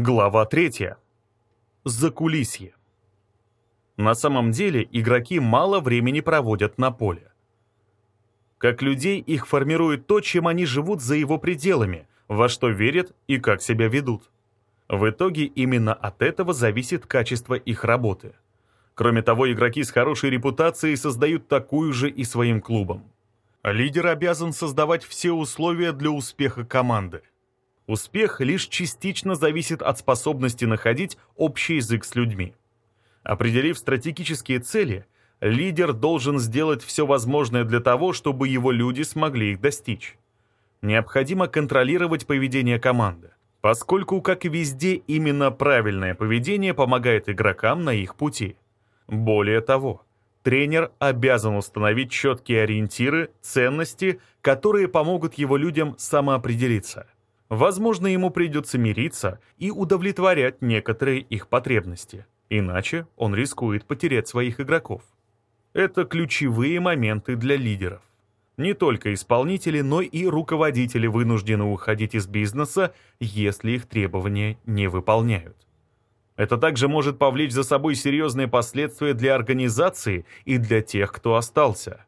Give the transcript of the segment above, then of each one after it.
Глава 3. Закулисье. На самом деле игроки мало времени проводят на поле. Как людей их формирует то, чем они живут за его пределами, во что верят и как себя ведут. В итоге именно от этого зависит качество их работы. Кроме того, игроки с хорошей репутацией создают такую же и своим клубам. Лидер обязан создавать все условия для успеха команды. Успех лишь частично зависит от способности находить общий язык с людьми. Определив стратегические цели, лидер должен сделать все возможное для того, чтобы его люди смогли их достичь. Необходимо контролировать поведение команды, поскольку, как и везде, именно правильное поведение помогает игрокам на их пути. Более того, тренер обязан установить четкие ориентиры, ценности, которые помогут его людям самоопределиться – Возможно, ему придется мириться и удовлетворять некоторые их потребности. Иначе он рискует потерять своих игроков. Это ключевые моменты для лидеров. Не только исполнители, но и руководители вынуждены уходить из бизнеса, если их требования не выполняют. Это также может повлечь за собой серьезные последствия для организации и для тех, кто остался.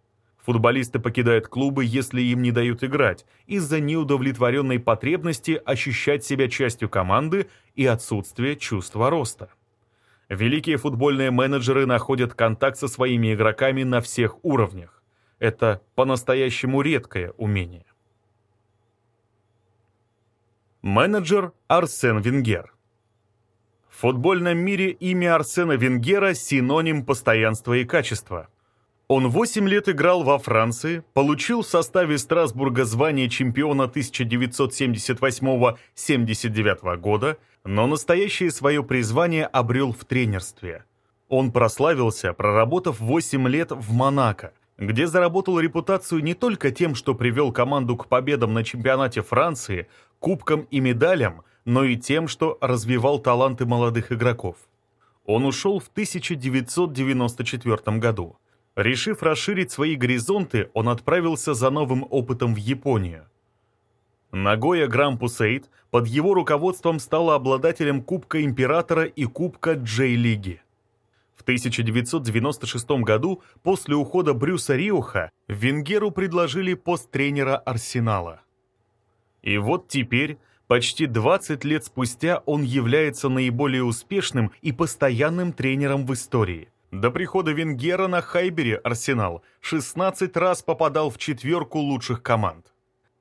Футболисты покидают клубы, если им не дают играть, из-за неудовлетворенной потребности ощущать себя частью команды и отсутствия чувства роста. Великие футбольные менеджеры находят контакт со своими игроками на всех уровнях. Это по-настоящему редкое умение. Менеджер Арсен Венгер В футбольном мире имя Арсена Венгера – синоним постоянства и качества – он 8 лет играл во Франции, получил в составе Страсбурга звание чемпиона 1978-79 года, но настоящее свое призвание обрел в тренерстве. Он прославился, проработав 8 лет в Монако, где заработал репутацию не только тем, что привел команду к победам на чемпионате Франции, кубкам и медалям, но и тем, что развивал таланты молодых игроков. Он ушел в 1994 году. Решив расширить свои горизонты, он отправился за новым опытом в Японию. Нагоя Грампусейд под его руководством стала обладателем Кубка Императора и Кубка Джей-лиги. В 1996 году, после ухода Брюса Риоха, Венгеру предложили пост тренера Арсенала. И вот теперь, почти 20 лет спустя, он является наиболее успешным и постоянным тренером в истории – до прихода Венгера на Хайбере Арсенал 16 раз попадал в четверку лучших команд.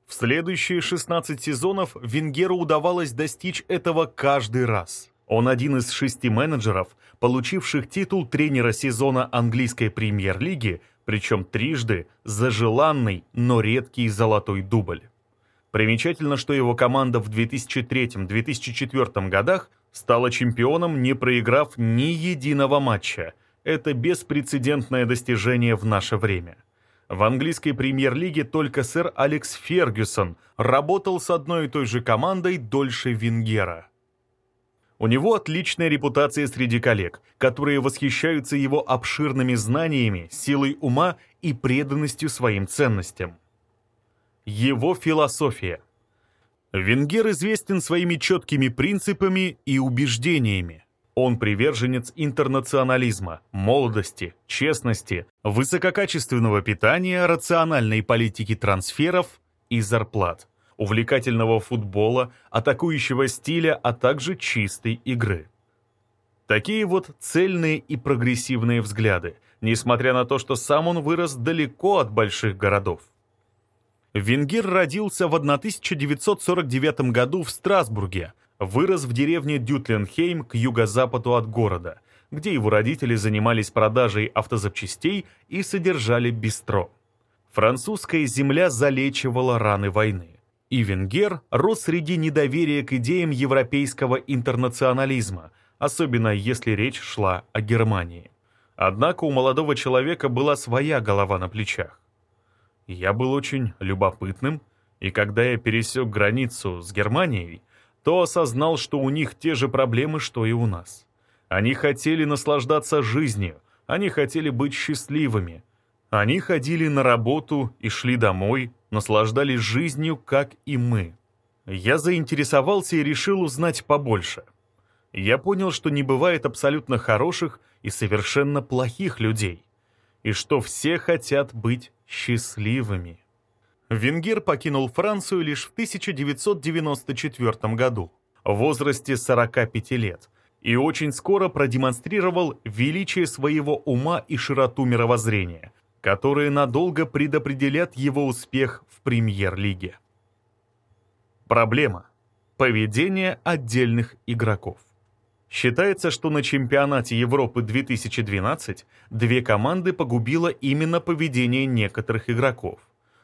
В следующие 16 сезонов Венгеру удавалось достичь этого каждый раз. Он один из шести менеджеров, получивших титул тренера сезона английской премьер-лиги, причем трижды за желанный, но редкий золотой дубль. Примечательно, что его команда в 2003-2004 годах стала чемпионом, не проиграв ни единого матча – это беспрецедентное достижение в наше время. В английской премьер-лиге только сэр Алекс Фергюсон работал с одной и той же командой дольше Венгера. У него отличная репутация среди коллег, которые восхищаются его обширными знаниями, силой ума и преданностью своим ценностям. Его философия. Венгер известен своими четкими принципами и убеждениями. Он приверженец интернационализма, молодости, честности, высококачественного питания, рациональной политики трансферов и зарплат, увлекательного футбола, атакующего стиля, а также чистой игры. Такие вот цельные и прогрессивные взгляды, несмотря на то, что сам он вырос далеко от больших городов. Венгер родился в 1949 году в Страсбурге, Вырос в деревне Дютленхейм к юго-западу от города, где его родители занимались продажей автозапчастей и содержали бистро. Французская земля залечивала раны войны. И Венгер рос среди недоверия к идеям европейского интернационализма, особенно если речь шла о Германии. Однако у молодого человека была своя голова на плечах. Я был очень любопытным, и когда я пересек границу с Германией, то осознал, что у них те же проблемы, что и у нас. Они хотели наслаждаться жизнью, они хотели быть счастливыми. Они ходили на работу и шли домой, наслаждались жизнью, как и мы. Я заинтересовался и решил узнать побольше. я понял, что не бывает абсолютно хороших и совершенно плохих людей, и что все хотят быть счастливыми. Венгер покинул Францию лишь в 1994 году, в возрасте 45 лет, и очень скоро продемонстрировал величие своего ума и широту мировоззрения, которые надолго предопределят его успех в премьер-лиге. Проблема. Поведение отдельных игроков. Считается, что на чемпионате Европы 2012 две команды погубило именно поведение некоторых игроков.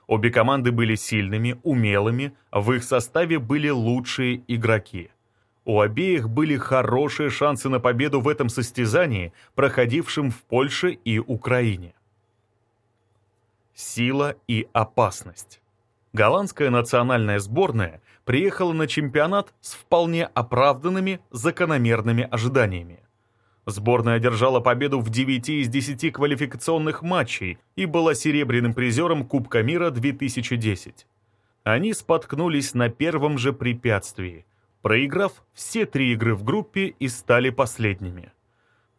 Обе команды были сильными, умелыми, в их составе были лучшие игроки. У обеих были хорошие шансы на победу в этом состязании, проходившем в Польше и Украине. Сила и опасность. Голландская национальная сборная приехала на чемпионат с вполне оправданными закономерными ожиданиями. Сборная одержала победу в 9 из 10 квалификационных матчей и была серебряным призером Кубка мира 2010. Они споткнулись на первом же препятствии, проиграв все три игры в группе и стали последними.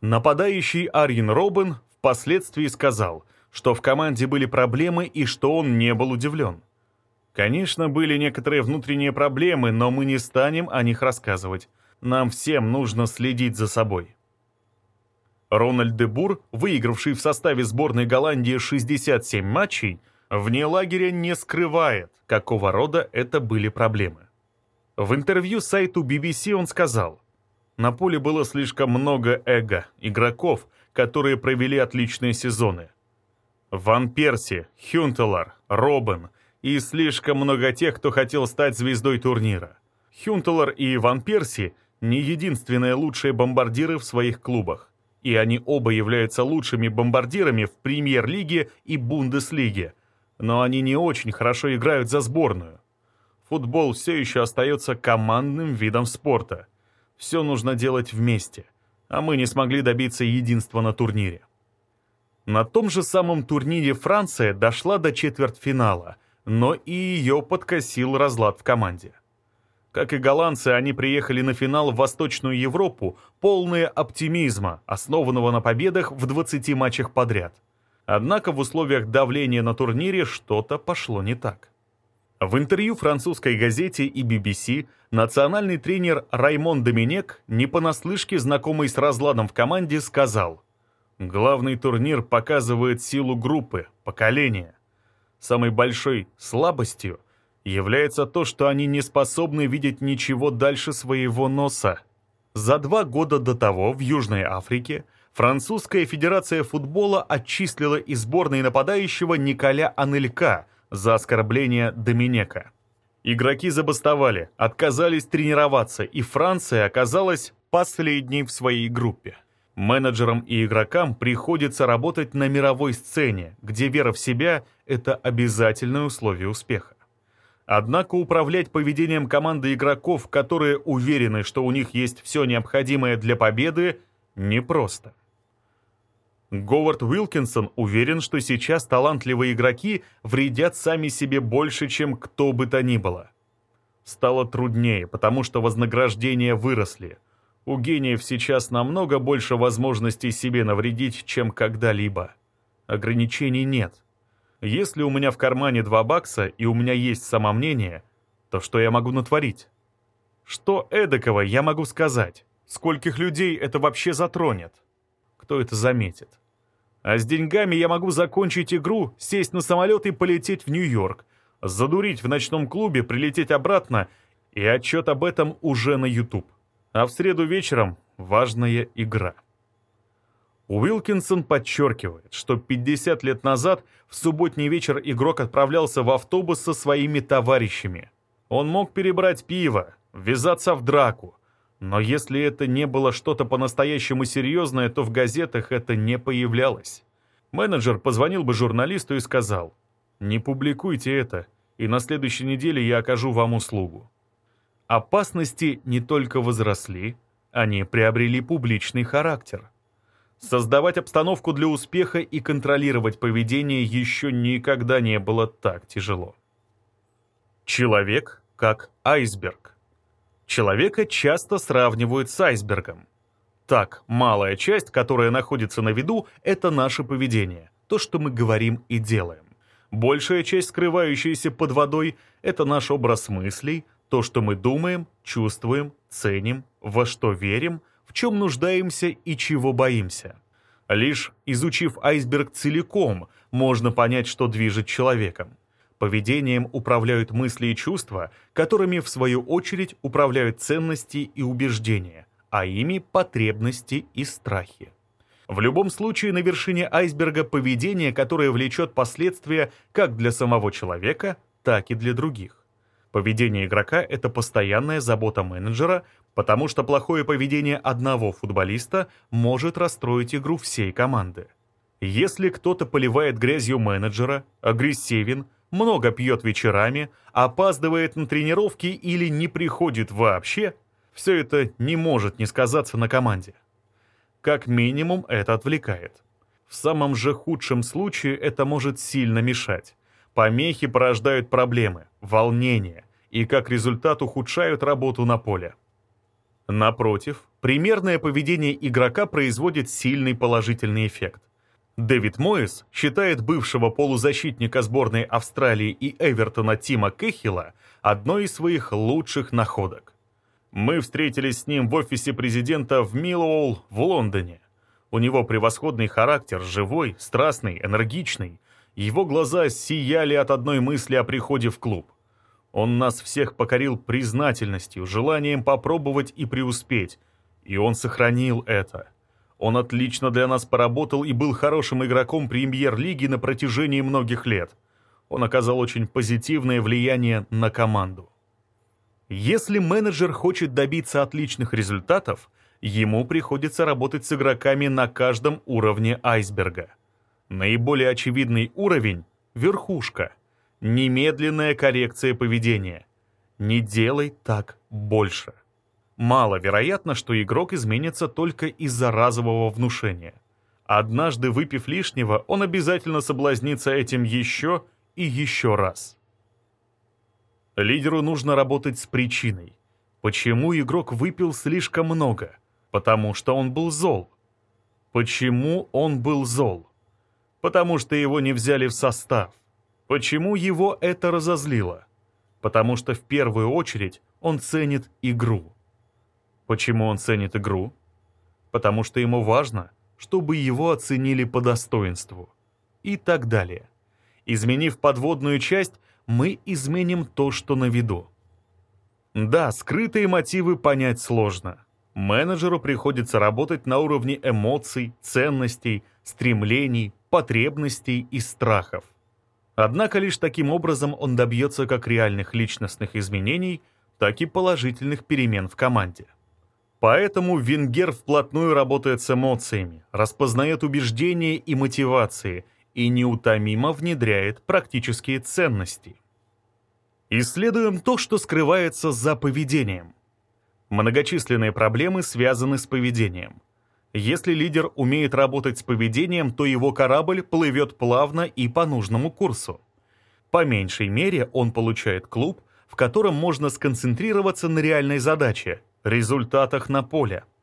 Нападающий Арин Робин впоследствии сказал, что в команде были проблемы и что он не был удивлен. Конечно, были некоторые внутренние проблемы, но мы не станем о них рассказывать. Нам всем нужно следить за собой. Рональд де Бур, выигравший в составе сборной Голландии 67 матчей, вне лагеря не скрывает, какого рода это были проблемы. В интервью сайту BBC он сказал, «На поле было слишком много эго, игроков, которые провели отличные сезоны. Ван Перси, Хюнтелар, Робин и слишком много тех, кто хотел стать звездой турнира. Хюнтелар и Ван Перси – не единственные лучшие бомбардиры в своих клубах и они оба являются лучшими бомбардирами в премьер-лиге и Бундеслиге, но они не очень хорошо играют за сборную. Футбол все еще остается командным видом спорта. Все нужно делать вместе, а мы не смогли добиться единства на турнире. На том же самом турнире Франция дошла до четвертьфинала, но и ее подкосил разлад в команде. Как и голландцы, они приехали на финал в Восточную Европу, полные оптимизма, основанного на победах в 20 матчах подряд. Однако в условиях давления на турнире что-то пошло не так. В интервью французской газете и BBC национальный тренер Раймон Доминек, не понаслышке знакомый с разладом в команде, сказал «Главный турнир показывает силу группы, поколения. Самой большой слабостью является то, что они не способны видеть ничего дальше своего носа. За два года до того в Южной Африке Французская Федерация футбола отчислила из сборной нападающего Николя Анелька за оскорбление Доминека. Игроки забастовали, отказались тренироваться, и Франция оказалась последней в своей группе. Менеджерам и игрокам приходится работать на мировой сцене, где вера в себя – это обязательное условие успеха. Однако управлять поведением команды игроков, которые уверены, что у них есть все необходимое для победы, непросто. Говард Уилкинсон уверен, что сейчас талантливые игроки вредят сами себе больше, чем кто бы то ни было. Стало труднее, потому что вознаграждения выросли. У гениев сейчас намного больше возможностей себе навредить, чем когда-либо. Ограничений нет. Если у меня в кармане два бакса и у меня есть самомнение, то что я могу натворить? Что эдакого я могу сказать? Скольких людей это вообще затронет? Кто это заметит? А с деньгами я могу закончить игру, сесть на самолет и полететь в Нью-Йорк, задурить в ночном клубе, прилететь обратно, и отчет об этом уже на YouTube. А в среду вечером важная игра. Уилкинсон подчеркивает, что 50 лет назад в субботний вечер игрок отправлялся в автобус со своими товарищами. Он мог перебрать пиво, ввязаться в драку, но если это не было что-то по-настоящему серьезное, то в газетах это не появлялось. Менеджер позвонил бы журналисту и сказал, «Не публикуйте это, и на следующей неделе я окажу вам услугу». Опасности не только возросли, они приобрели публичный характер – Создавать обстановку для успеха и контролировать поведение еще никогда не было так тяжело. Человек как айсберг. Человека часто сравнивают с айсбергом. Так, малая часть, которая находится на виду, это наше поведение, то, что мы говорим и делаем. Большая часть, скрывающаяся под водой, это наш образ мыслей, то, что мы думаем, чувствуем, ценим, во что верим, в чем нуждаемся и чего боимся. Лишь изучив айсберг целиком, можно понять, что движет человеком. Поведением управляют мысли и чувства, которыми, в свою очередь, управляют ценности и убеждения, а ими потребности и страхи. В любом случае, на вершине айсберга поведение, которое влечет последствия как для самого человека, так и для других. Поведение игрока — это постоянная забота менеджера, потому что плохое поведение одного футболиста может расстроить игру всей команды. Если кто-то поливает грязью менеджера, агрессивен, много пьет вечерами, опаздывает на тренировки или не приходит вообще, все это не может не сказаться на команде. Как минимум это отвлекает. В самом же худшем случае это может сильно мешать. Помехи порождают проблемы, волнение и как результат ухудшают работу на поле. Напротив, примерное поведение игрока производит сильный положительный эффект. Дэвид Моэс считает бывшего полузащитника сборной Австралии и Эвертона Тима Кэхилла одной из своих лучших находок. Мы встретились с ним в офисе президента в Миллоуэлл в Лондоне. У него превосходный характер, живой, страстный, энергичный. Его глаза сияли от одной мысли о приходе в клуб. Он нас всех покорил признательностью, желанием попробовать и преуспеть. И он сохранил это. Он отлично для нас поработал и был хорошим игроком премьер-лиги на протяжении многих лет. Он оказал очень позитивное влияние на команду. Если менеджер хочет добиться отличных результатов, ему приходится работать с игроками на каждом уровне айсберга. Наиболее очевидный уровень – верхушка. Немедленная коррекция поведения. Не делай так больше. Маловероятно, что игрок изменится только из-за разового внушения. Однажды выпив лишнего, он обязательно соблазнится этим еще и еще раз. Лидеру нужно работать с причиной. Почему игрок выпил слишком много? Потому что он был зол. Почему он был зол? Потому что его не взяли в состав. Почему его это разозлило? Потому что в первую очередь он ценит игру. Почему он ценит игру? Потому что ему важно, чтобы его оценили по достоинству. И так далее. Изменив подводную часть, мы изменим то, что на виду. Да, скрытые мотивы понять сложно. Менеджеру приходится работать на уровне эмоций, ценностей, стремлений, потребностей и страхов. Однако лишь таким образом он добьется как реальных личностных изменений, так и положительных перемен в команде. Поэтому Венгер вплотную работает с эмоциями, распознает убеждения и мотивации – и неутомимо внедряет практические ценности. Исследуем то, что скрывается за поведением. Многочисленные проблемы связаны с поведением. Если лидер умеет работать с поведением, то его корабль плывет плавно и по нужному курсу. По меньшей мере он получает клуб, в котором можно сконцентрироваться на реальной задаче – результатах на поле –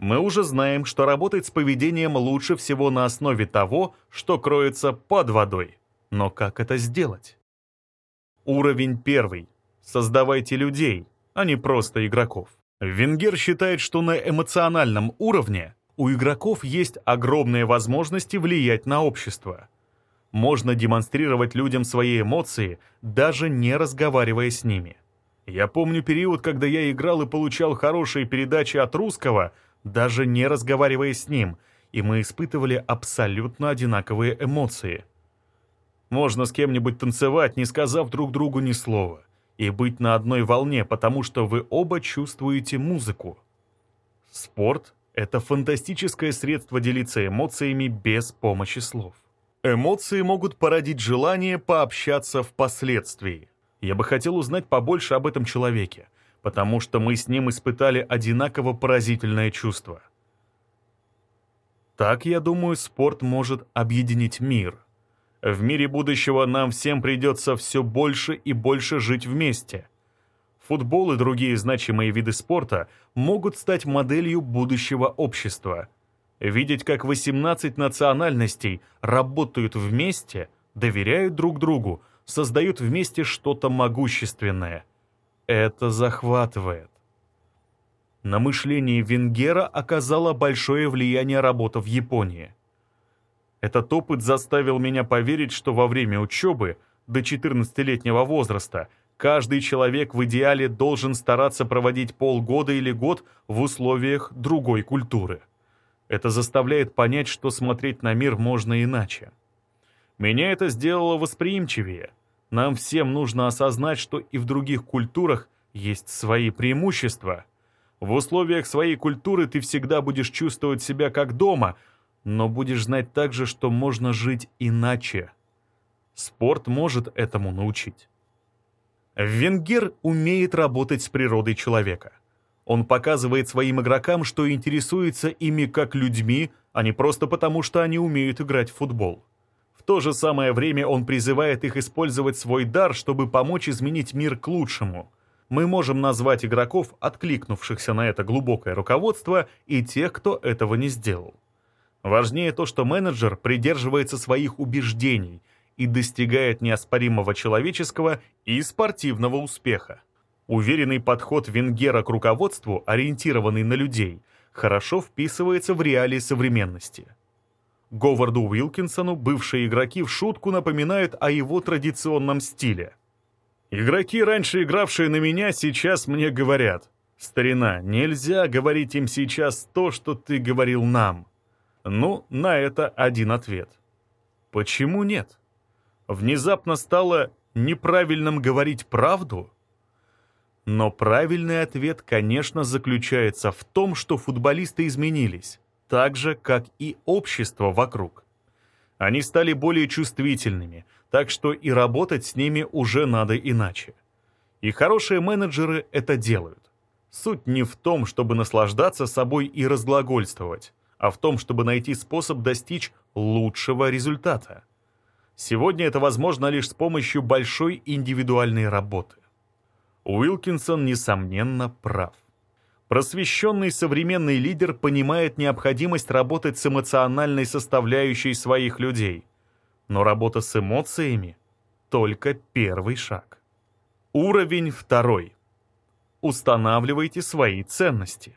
мы уже знаем, что работать с поведением лучше всего на основе того, что кроется под водой. Но как это сделать? Уровень первый. Создавайте людей, а не просто игроков. Венгер считает, что на эмоциональном уровне у игроков есть огромные возможности влиять на общество. Можно демонстрировать людям свои эмоции, даже не разговаривая с ними. Я помню период, когда я играл и получал хорошие передачи от русского – даже не разговаривая с ним, и мы испытывали абсолютно одинаковые эмоции. Можно с кем-нибудь танцевать, не сказав друг другу ни слова, и быть на одной волне, потому что вы оба чувствуете музыку. Спорт — это фантастическое средство делиться эмоциями без помощи слов. Эмоции могут породить желание пообщаться впоследствии. Я бы хотел узнать побольше об этом человеке, потому что мы с ним испытали одинаково поразительное чувство. Так, я думаю, спорт может объединить мир. В мире будущего нам всем придется все больше и больше жить вместе. Футбол и другие значимые виды спорта могут стать моделью будущего общества. Видеть, как 18 национальностей работают вместе, доверяют друг другу, создают вместе что-то могущественное. Это захватывает. На мышление Венгера оказала большое влияние работа в Японии. Этот опыт заставил меня поверить, что во время учебы, до 14-летнего возраста, каждый человек в идеале должен стараться проводить полгода или год в условиях другой культуры. Это заставляет понять, что смотреть на мир можно иначе. Меня это сделало восприимчивее. Нам всем нужно осознать, что и в других культурах есть свои преимущества – в условиях своей культуры ты всегда будешь чувствовать себя как дома, но будешь знать также, что можно жить иначе. Спорт может этому научить. Венгер умеет работать с природой человека. Он показывает своим игрокам, что интересуется ими как людьми, а не просто потому, что они умеют играть в футбол. В то же самое время он призывает их использовать свой дар, чтобы помочь изменить мир к лучшему – мы можем назвать игроков, откликнувшихся на это глубокое руководство, и тех, кто этого не сделал. Важнее то, что менеджер придерживается своих убеждений и достигает неоспоримого человеческого и спортивного успеха. Уверенный подход Венгера к руководству, ориентированный на людей, хорошо вписывается в реалии современности. Говарду Уилкинсону бывшие игроки в шутку напоминают о его традиционном стиле – Игроки, раньше игравшие на меня, сейчас мне говорят. Старина, нельзя говорить им сейчас то, что ты говорил нам. Ну, на это один ответ. Почему нет? Внезапно стало неправильным говорить правду? Но правильный ответ, конечно, заключается в том, что футболисты изменились, так же, как и общество вокруг. Они стали более чувствительными, так что и работать с ними уже надо иначе. И хорошие менеджеры это делают. Суть не в том, чтобы наслаждаться собой и разглагольствовать, а в том, чтобы найти способ достичь лучшего результата. Сегодня это возможно лишь с помощью большой индивидуальной работы. Уилкинсон, несомненно, прав. Просвещенный современный лидер понимает необходимость работать с эмоциональной составляющей своих людей. Но работа с эмоциями — только первый шаг. Уровень второй. Устанавливайте свои ценности.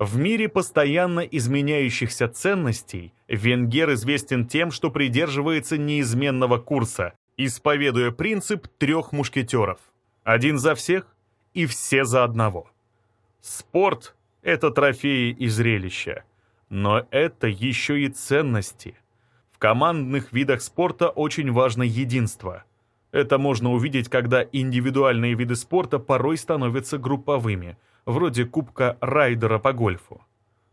В мире постоянно изменяющихся ценностей Венгер известен тем, что придерживается неизменного курса, исповедуя принцип трех мушкетеров. Один за всех и все за одного. Спорт — это трофеи и зрелища. Но это еще и ценности. В командных видах спорта очень важно единство. Это можно увидеть, когда индивидуальные виды спорта порой становятся групповыми, вроде Кубка Райдера по гольфу.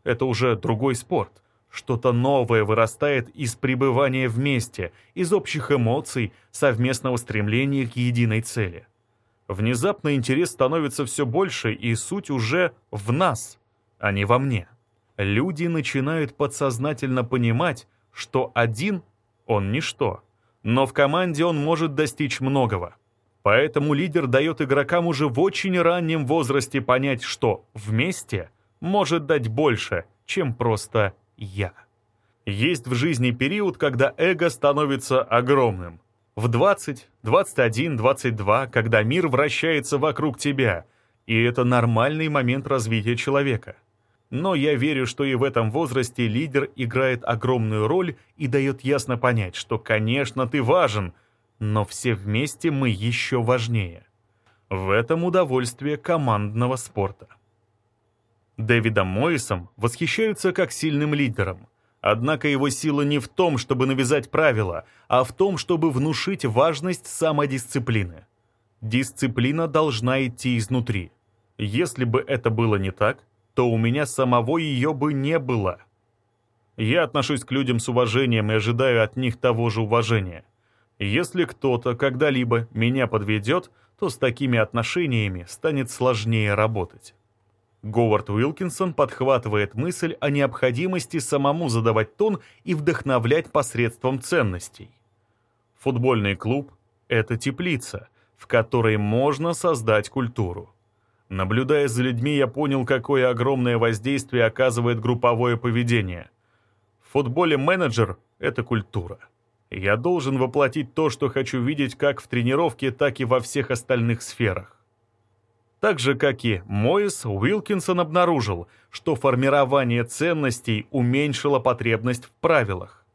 Это уже другой спорт. Что-то новое вырастает из пребывания вместе, из общих эмоций, совместного стремления к единой цели. Внезапно интерес становится все больше, и суть уже в нас, а не во мне. Люди начинают подсознательно понимать, что один он ничто, но в команде он может достичь многого. Поэтому лидер дает игрокам уже в очень раннем возрасте понять, что вместе может дать больше, чем просто «я». Есть в жизни период, когда эго становится огромным – в 20, 21, 22, когда мир вращается вокруг тебя, и это нормальный момент развития человека. Но я верю, что и в этом возрасте лидер играет огромную роль и дает ясно понять, что, конечно, ты важен, но все вместе мы еще важнее. В этом удовольствие командного спорта. Дэвидом Моисом восхищаются как сильным лидером – Однако его сила не в том, чтобы навязать правила, а в том, чтобы внушить важность самодисциплины. Дисциплина должна идти изнутри. Если бы это было не так, то у меня самого ее бы не было. Я отношусь к людям с уважением и ожидаю от них того же уважения. Если кто-то когда-либо меня подведет, то с такими отношениями станет сложнее работать. Говард Уилкинсон подхватывает мысль о необходимости самому задавать тон и вдохновлять посредством ценностей. Футбольный клуб — это теплица, в которой можно создать культуру. Наблюдая за людьми, я понял, какое огромное воздействие оказывает групповое поведение. В футболе менеджер — это культура. Я должен воплотить то, что хочу видеть как в тренировке, так и во всех остальных сферах. Так же, как и Моис, Уилкинсон обнаружил, что формирование ценностей уменьшило потребность в правилах.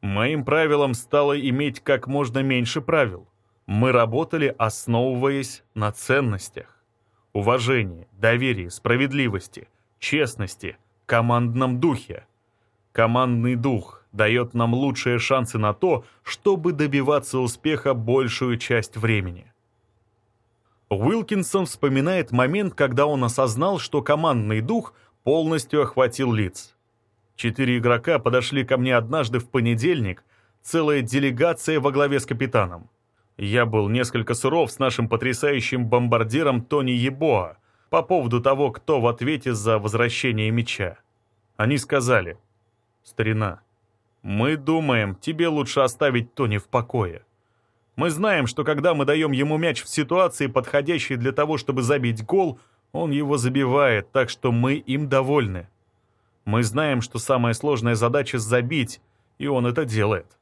Моим правилом стало иметь как можно меньше правил. Мы работали, основываясь на ценностях. Уважении, доверии, справедливости, честности, командном духе. Командный дух дает нам лучшие шансы на то, чтобы добиваться успеха большую часть времени. Уилкинсон вспоминает момент, когда он осознал, что командный дух полностью охватил лиц. Четыре игрока подошли ко мне однажды в понедельник, целая делегация во главе с капитаном. Я был несколько суров с нашим потрясающим бомбардиром Тони Ебоа по поводу того, кто в ответе за возвращение мяча. Они сказали, «Старина, мы думаем, тебе лучше оставить Тони в покое. Мы знаем, что когда мы даем ему мяч в ситуации, подходящей для того, чтобы забить гол, он его забивает, так что мы им довольны. Мы знаем, что самая сложная задача — забить, и он это делает.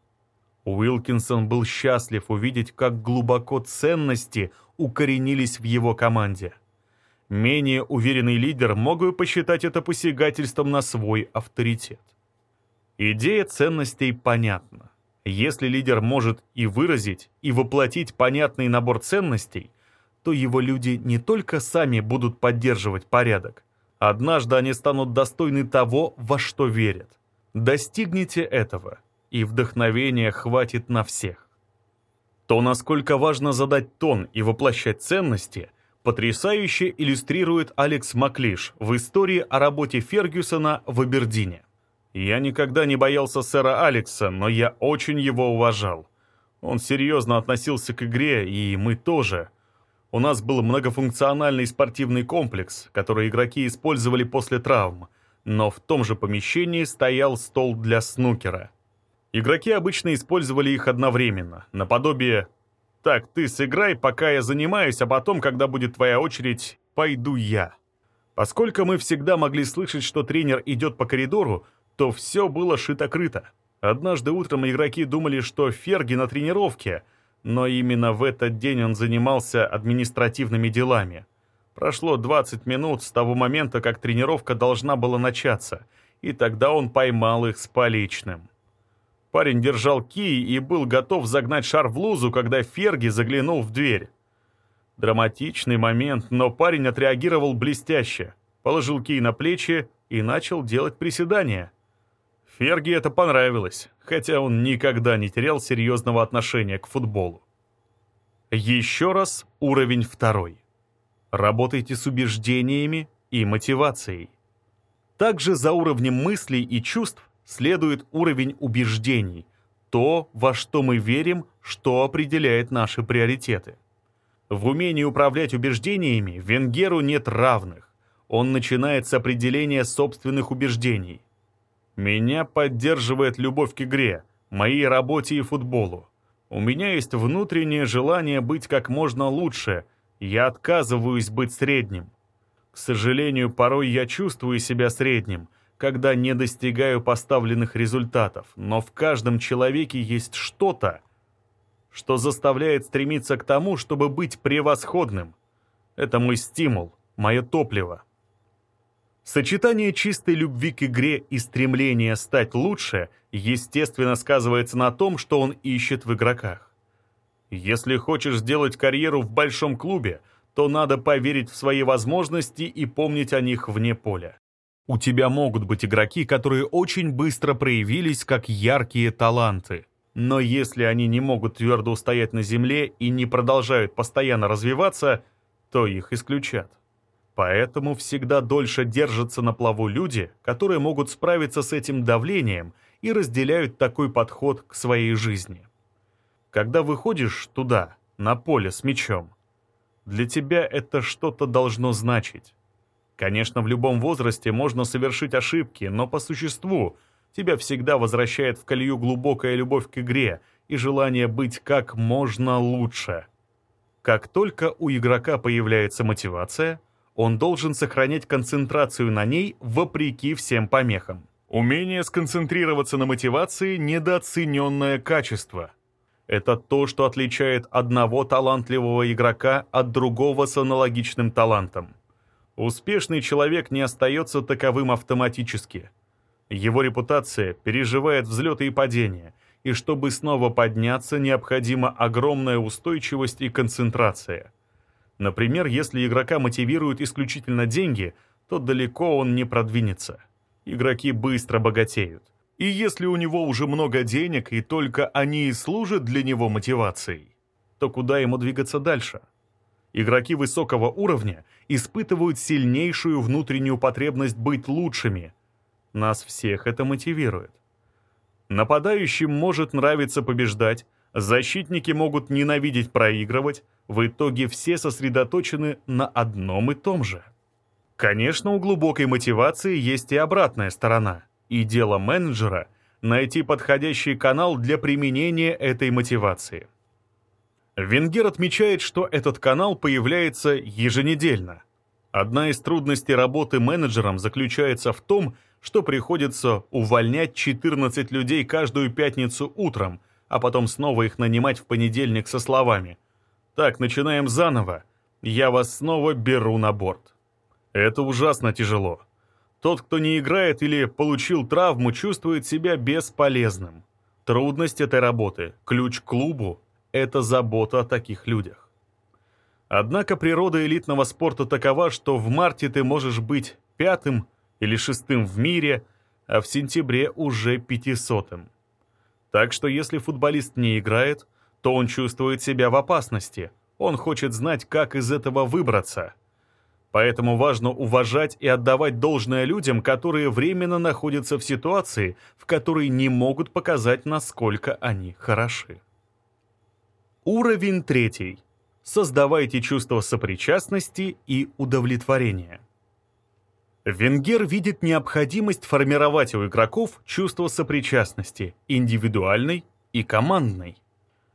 Уилкинсон был счастлив увидеть, как глубоко ценности укоренились в его команде. Менее уверенный лидер мог бы посчитать это посягательством на свой авторитет. Идея ценностей понятна. Если лидер может и выразить, и воплотить понятный набор ценностей, то его люди не только сами будут поддерживать порядок, однажды они станут достойны того, во что верят. Достигните этого, и вдохновения хватит на всех. То, насколько важно задать тон и воплощать ценности, потрясающе иллюстрирует Алекс Маклиш в истории о работе Фергюсона в Абердине. Я никогда не боялся сэра Алекса, но я очень его уважал. Он серьезно относился к игре, и мы тоже. У нас был многофункциональный спортивный комплекс, который игроки использовали после травм, но в том же помещении стоял стол для снукера. Игроки обычно использовали их одновременно, наподобие «Так, ты сыграй, пока я занимаюсь, а потом, когда будет твоя очередь, пойду я». Поскольку мы всегда могли слышать, что тренер идет по коридору, то все было шито-крыто. Однажды утром игроки думали, что Ферги на тренировке, но именно в этот день он занимался административными делами. Прошло 20 минут с того момента, как тренировка должна была начаться, и тогда он поймал их с поличным. Парень держал кий и был готов загнать шар в лузу, когда Ферги заглянул в дверь. Драматичный момент, но парень отреагировал блестяще, положил кий на плечи и начал делать приседания. Ферги это понравилось, хотя он никогда не терял серьезного отношения к футболу. Еще раз уровень второй. Работайте с убеждениями и мотивацией. Также за уровнем мыслей и чувств следует уровень убеждений, то, во что мы верим, что определяет наши приоритеты. В умении управлять убеждениями Венгеру нет равных. Он начинает с определения собственных убеждений – меня поддерживает любовь к игре, моей работе и футболу. У меня есть внутреннее желание быть как можно лучше. Я отказываюсь быть средним. К сожалению, порой я чувствую себя средним, когда не достигаю поставленных результатов, но в каждом человеке есть что-то, что заставляет стремиться к тому, чтобы быть превосходным. Это мой стимул, мое топливо. Сочетание чистой любви к игре и стремления стать лучше, естественно, сказывается на том, что он ищет в игроках. Если хочешь сделать карьеру в большом клубе, то надо поверить в свои возможности и помнить о них вне поля. У тебя могут быть игроки, которые очень быстро проявились как яркие таланты. Но если они не могут твердо устоять на земле и не продолжают постоянно развиваться, то их исключат. Поэтому всегда дольше держатся на плаву люди, которые могут справиться с этим давлением и разделяют такой подход к своей жизни. Когда выходишь туда, на поле с мячом, для тебя это что-то должно значить. Конечно, в любом возрасте можно совершить ошибки, но по существу тебя всегда возвращает в колею глубокая любовь к игре и желание быть как можно лучше. Как только у игрока появляется мотивация, он должен сохранять концентрацию на ней вопреки всем помехам. Умение сконцентрироваться на мотивации – недооцененное качество. Это то, что отличает одного талантливого игрока от другого с аналогичным талантом. Успешный человек не остается таковым автоматически. Его репутация переживает взлеты и падения, и чтобы снова подняться, необходима огромная устойчивость и концентрация. Например, если игрока мотивируют исключительно деньги, то далеко он не продвинется игроки быстро богатеют. И если у него уже много денег, и только они и служат для него мотивацией, то куда ему двигаться дальше? Игроки высокого уровня испытывают сильнейшую внутреннюю потребность быть лучшими. Нас всех это мотивирует. Нападающим может нравиться побеждать, защитники могут ненавидеть проигрывать, в итоге все сосредоточены на одном и том же – Конечно, у глубокой мотивации есть и обратная сторона. И дело менеджера — найти подходящий канал для применения этой мотивации. Венгер отмечает, что этот канал появляется еженедельно. Одна из трудностей работы менеджером заключается в том, что приходится увольнять 14 людей каждую пятницу утром, а потом снова их нанимать в понедельник со словами «Так, начинаем заново. Я вас снова беру на борт». Это ужасно тяжело. Тот, кто не играет или получил травму, чувствует себя бесполезным. Трудность этой работы, ключ к клубу – это забота о таких людях. Однако природа элитного спорта такова, что в марте ты можешь быть пятым или шестым в мире, а в сентябре уже пятисотым. Так что если футболист не играет, то он чувствует себя в опасности. Он хочет знать, как из этого выбраться – Поэтому важно уважать и отдавать должное людям, которые временно находятся в ситуации, в которой не могут показать, насколько они хороши. Уровень третий. Создавайте чувство сопричастности и удовлетворения. Венгер видит необходимость формировать у игроков чувство сопричастности, индивидуальной и командной.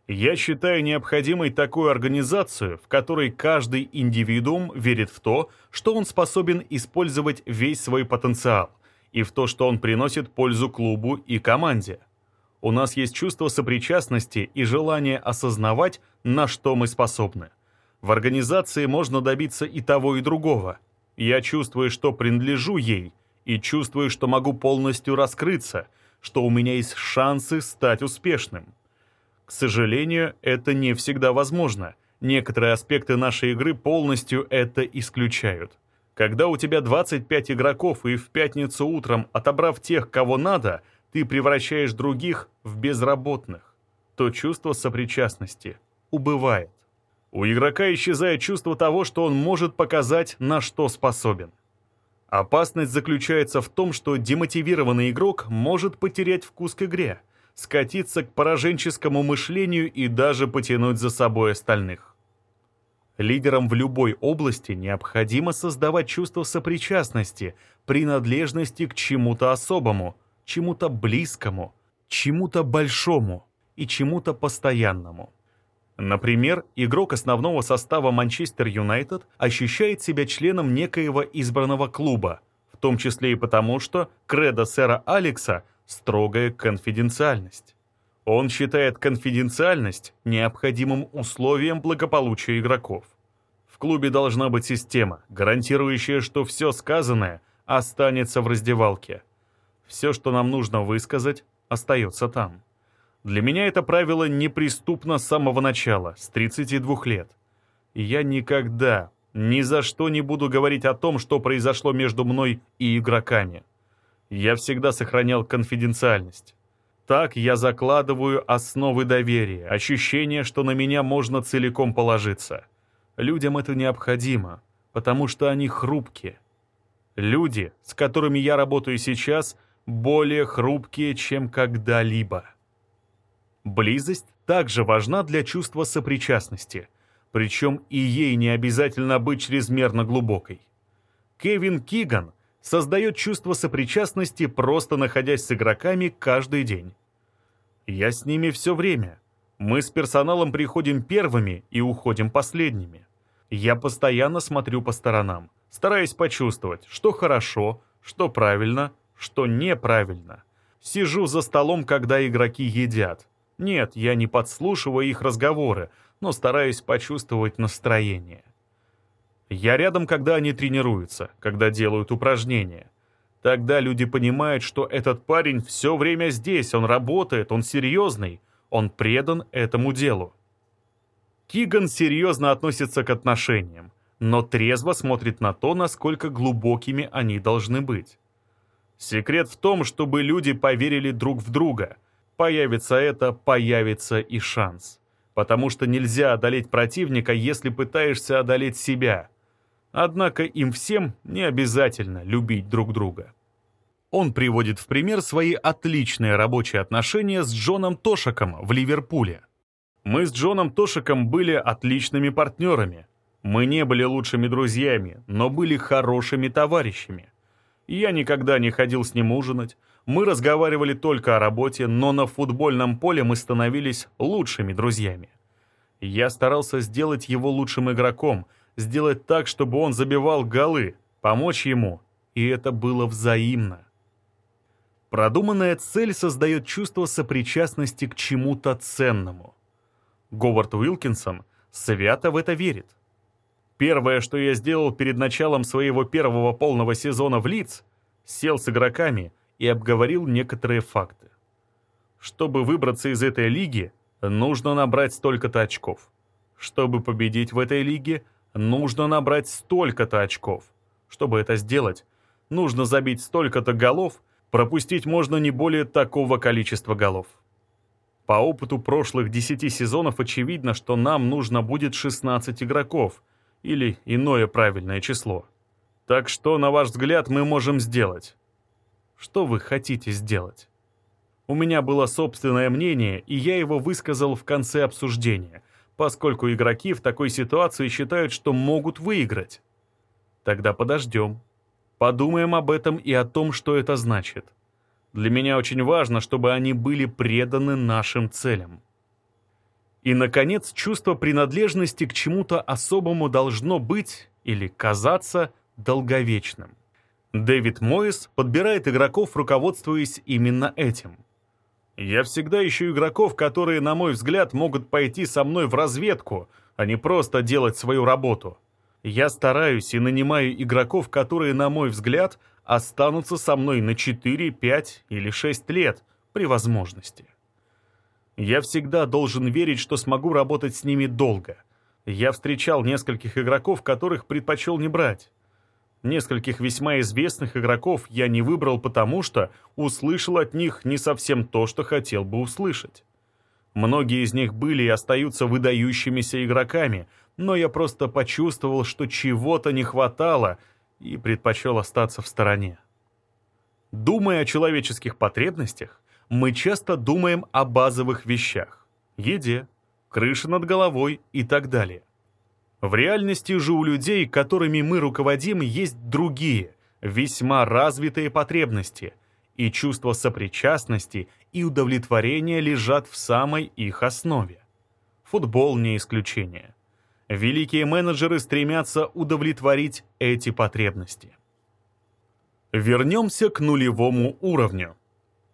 Я считаю необходимой такую организацию, в которой каждый индивидуум верит в то, что он способен использовать весь свой потенциал, и в то, что он приносит пользу клубу и команде. У нас есть чувство сопричастности и желание осознавать, на что мы способны. В организации можно добиться и того, и другого. Я чувствую, что принадлежу ей, и чувствую, что могу полностью раскрыться, что у меня есть шансы стать успешным. К сожалению, это не всегда возможно. Некоторые аспекты нашей игры полностью это исключают. Когда у тебя 25 игроков и в пятницу утром, отобрав тех, кого надо, ты превращаешь других в безработных, то чувство сопричастности убывает. У игрока исчезает чувство того, что он может показать, на что способен. Опасность заключается в том, что демотивированный игрок может потерять вкус к игре – скатиться к пораженческому мышлению и даже потянуть за собой остальных. Лидерам в любой области необходимо создавать чувство сопричастности, принадлежности к чему-то особому, чему-то близкому, чему-то большому и чему-то постоянному. Например, игрок основного состава Манчестер Юнайтед ощущает себя членом некоего избранного клуба, в том числе и потому, что кредо сэра Алекса – строгая конфиденциальность. Он считает конфиденциальность необходимым условием благополучия игроков. В клубе должна быть система, гарантирующая, что все сказанное останется в раздевалке. Все, что нам нужно высказать, остается там. Для меня это правило неприступно с самого начала, с 32 лет. Я никогда, ни за что не буду говорить о том, что произошло между мной и игроками я всегда сохранял конфиденциальность. Так я закладываю основы доверия, ощущение, что на меня можно целиком положиться. Людям это необходимо, потому что они хрупкие. Люди, с которыми я работаю сейчас, более хрупкие, чем когда-либо. Близость также важна для чувства сопричастности, причем и ей не обязательно быть чрезмерно глубокой. Кевин Киган создает чувство сопричастности, просто находясь с игроками каждый день. Я с ними все время. Мы с персоналом приходим первыми и уходим последними. Я постоянно смотрю по сторонам, стараясь почувствовать, что хорошо, что правильно, что неправильно. Сижу за столом, когда игроки едят. Нет, я не подслушиваю их разговоры, но стараюсь почувствовать настроение. Я рядом, когда они тренируются, когда делают упражнения. Тогда люди понимают, что этот парень все время здесь, он работает, он серьезный, он предан этому делу. Киган серьезно относится к отношениям, но трезво смотрит на то, насколько глубокими они должны быть. Секрет в том, чтобы люди поверили друг в друга. Появится это, появится и шанс. Потому что нельзя одолеть противника, если пытаешься одолеть себя. Однако им всем не обязательно любить друг друга. Он приводит в пример свои отличные рабочие отношения с Джоном Тошаком в Ливерпуле. Мы с Джоном Тошиком были отличными партнерами. Мы не были лучшими друзьями, но были хорошими товарищами. Я никогда не ходил с ним ужинать. Мы разговаривали только о работе, но на футбольном поле мы становились лучшими друзьями. Я старался сделать его лучшим игроком, сделать так, чтобы он забивал голы, помочь ему, и это было взаимно. Продуманная цель создает чувство сопричастности к чему-то ценному. Говард Уилкинсон свято в это верит. Первое, что я сделал перед началом своего первого полного сезона в Лидс, сел с игроками и обговорил некоторые факты. Чтобы выбраться из этой лиги, нужно набрать столько-то очков. Чтобы победить в этой лиге, нужно набрать столько-то очков. Чтобы это сделать, нужно забить столько-то голов, пропустить можно не более такого количества голов. По опыту прошлых 10 сезонов очевидно, что нам нужно будет 16 игроков или иное правильное число. Так что, на ваш взгляд, мы можем сделать? Что вы хотите сделать? У меня было собственное мнение, и я его высказал в конце обсуждения, поскольку игроки в такой ситуации считают, что могут выиграть. Тогда подождем. Подумаем об этом и о том, что это значит. Для меня очень важно, чтобы они были преданы нашим целям. И, наконец, чувство принадлежности к чему-то особому должно быть или казаться долговечным. Дэвид Мойс подбирает игроков, руководствуясь именно этим. «Я всегда ищу игроков, которые, на мой взгляд, могут пойти со мной в разведку, а не просто делать свою работу. Я стараюсь и нанимаю игроков, которые, на мой взгляд, останутся со мной на 4, 5 или 6 лет при возможности. Я всегда должен верить, что смогу работать с ними долго. Я встречал нескольких игроков, которых предпочел не брать. Нескольких весьма известных игроков я не выбрал потому, что услышал от них не совсем то, что хотел бы услышать. Многие из них были и остаются выдающимися игроками, но я просто почувствовал, что чего-то не хватало — и предпочел остаться в стороне. Думая о человеческих потребностях, мы часто думаем о базовых вещах – еде, крыше над головой и так далее. В реальности же у людей, которыми мы руководим, есть другие, весьма развитые потребности, и чувство сопричастности и удовлетворения лежат в самой их основе. Футбол не исключение. Великие менеджеры стремятся удовлетворить эти потребности. Вернемся к нулевому уровню.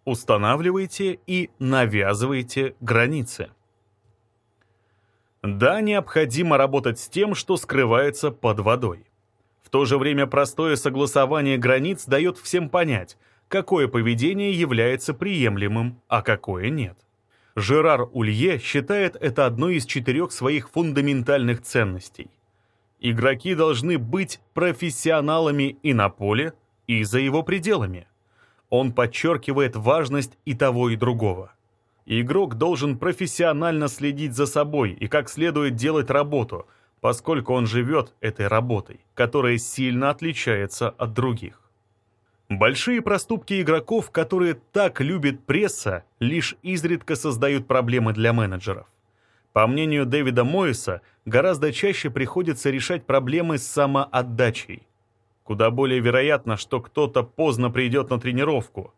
Устанавливайте и навязывайте границы. Да, необходимо работать с тем, что скрывается под водой. В то же время простое согласование границ дает всем понять, какое поведение является приемлемым, а какое нет. Жерар Улье считает это одной из четырех своих фундаментальных ценностей. Игроки должны быть профессионалами и на поле, и за его пределами. Он подчеркивает важность и того, и другого. Игрок должен профессионально следить за собой и как следует делать работу, поскольку он живет этой работой, которая сильно отличается от других. Большие проступки игроков, которые так любит пресса, лишь изредка создают проблемы для менеджеров. По мнению Дэвида Мойса, гораздо чаще приходится решать проблемы с самоотдачей. Куда более вероятно, что кто-то поздно придет на тренировку.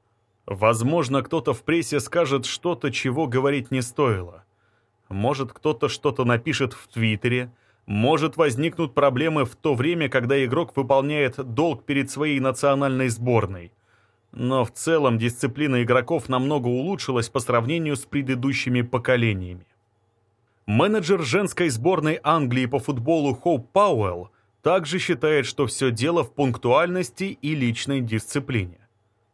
Возможно, кто-то в прессе скажет что-то, чего говорить не стоило. Может, кто-то что-то напишет в Твиттере, может, возникнут проблемы в то время, когда игрок выполняет долг перед своей национальной сборной. Но в целом дисциплина игроков намного улучшилась по сравнению с предыдущими поколениями. Менеджер женской сборной Англии по футболу Хоуп Пауэлл также считает, что все дело в пунктуальности и личной дисциплине.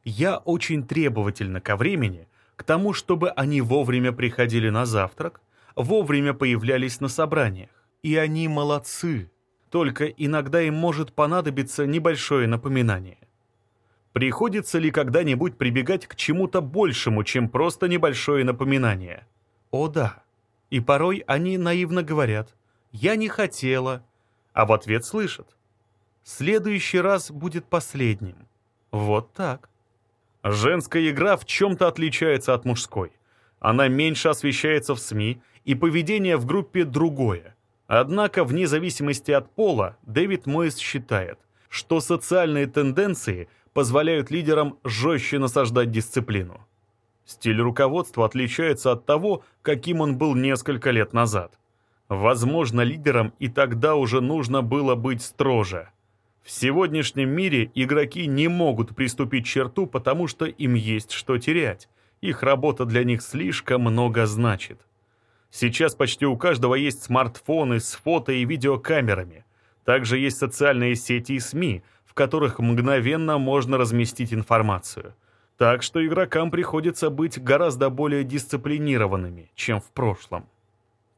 Я очень требовательна ко времени, к тому, чтобы они вовремя приходили на завтрак, вовремя появлялись на собраниях. И они молодцы. Только иногда им может понадобиться небольшое напоминание. Приходится ли когда-нибудь прибегать к чему-то большему, чем просто небольшое напоминание? О да. И порой они наивно говорят «я не хотела», а в ответ слышат «следующий раз будет последним». Вот так. Женская игра в чем-то отличается от мужской. Она меньше освещается в СМИ, и поведение в группе другое. Однако, вне зависимости от пола, Дэвид Мойс считает, что социальные тенденции позволяют лидерам жестче насаждать дисциплину. Стиль руководства отличается от того, каким он был несколько лет назад. Возможно, лидерам и тогда уже нужно было быть строже. В сегодняшнем мире игроки не могут приступить к черту, потому что им есть что терять. Их работа для них слишком много значит. Сейчас почти у каждого есть смартфоны с фото и видеокамерами. Также есть социальные сети и СМИ, в которых мгновенно можно разместить информацию – так что игрокам приходится быть гораздо более дисциплинированными, чем в прошлом.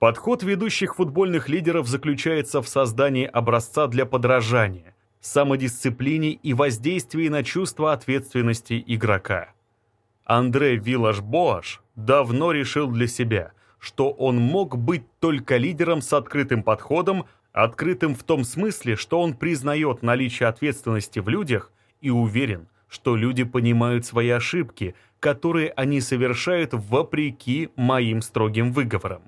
Подход ведущих футбольных лидеров заключается в создании образца для подражания, самодисциплине и воздействии на чувство ответственности игрока. Андре Виллаш-Боаш давно решил для себя, что он мог быть только лидером с открытым подходом, открытым в том смысле, что он признает наличие ответственности в людях и уверен, что люди понимают свои ошибки, которые они совершают вопреки моим строгим выговорам.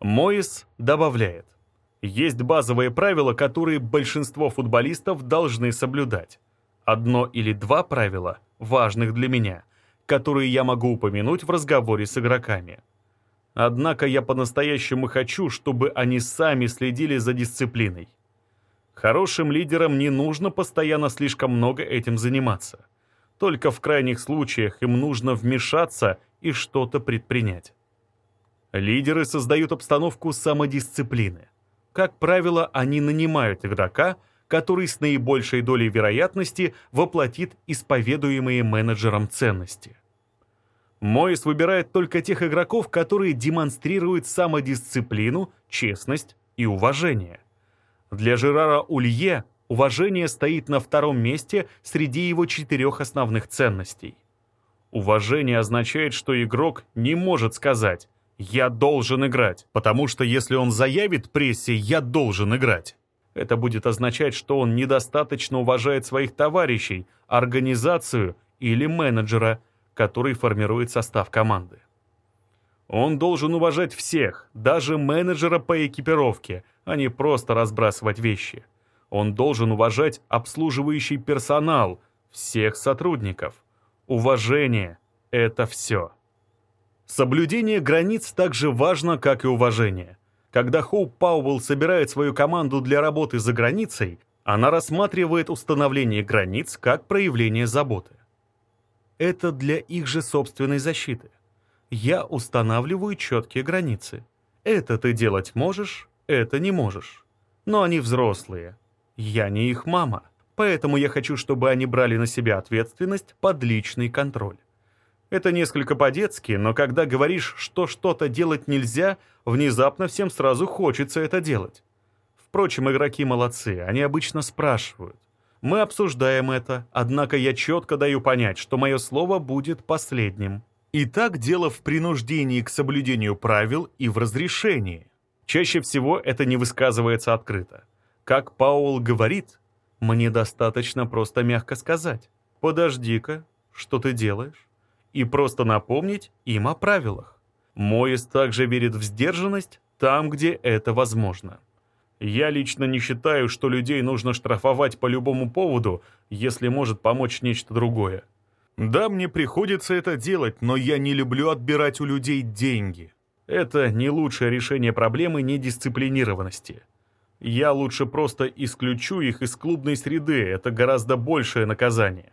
Моис добавляет, есть базовые правила, которые большинство футболистов должны соблюдать. Одно или два правила, важных для меня, которые я могу упомянуть в разговоре с игроками. Однако я по-настоящему хочу, чтобы они сами следили за дисциплиной. Хорошим лидерам не нужно постоянно слишком много этим заниматься. Только в крайних случаях им нужно вмешаться и что-то предпринять. Лидеры создают обстановку самодисциплины. Как правило, они нанимают игрока, который с наибольшей долей вероятности воплотит исповедуемые менеджером ценности. Моис выбирает только тех игроков, которые демонстрируют самодисциплину, честность и уважение. Для Жерара Улье Уважение стоит на втором месте среди его четырех основных ценностей. Уважение означает, что игрок не может сказать «я должен играть», потому что если он заявит прессе «я должен играть», это будет означать, что он недостаточно уважает своих товарищей, организацию или менеджера, который формирует состав команды. Он должен уважать всех, даже менеджера по экипировке, а не просто разбрасывать вещи. Он должен уважать обслуживающий персонал, всех сотрудников. Уважение — это все. Соблюдение границ так же важно, как и уважение. Когда Хоуп Пауэлл собирает свою команду для работы за границей, она рассматривает установление границ как проявление заботы. Это для их же собственной защиты. Я устанавливаю четкие границы. Это ты делать можешь, это не можешь. Но они взрослые, я не их мама, поэтому я хочу, чтобы они брали на себя ответственность под личный контроль. Это несколько по-детски, но когда говоришь, что что-то делать нельзя, внезапно всем сразу хочется это делать. Впрочем, игроки молодцы, они обычно спрашивают. Мы обсуждаем это, однако я четко даю понять, что мое слово будет последним. Итак, дело в принуждении к соблюдению правил и в разрешении. Чаще всего это не высказывается открыто. Как Паул говорит, мне достаточно просто мягко сказать «подожди-ка, что ты делаешь?» И просто напомнить им о правилах. Моис также верит в сдержанность там, где это возможно. Я лично не считаю, что людей нужно штрафовать по любому поводу, если может помочь нечто другое. Да, мне приходится это делать, но я не люблю отбирать у людей деньги. Это не лучшее решение проблемы недисциплинированности. Я лучше просто исключу их из клубной среды, это гораздо большее наказание.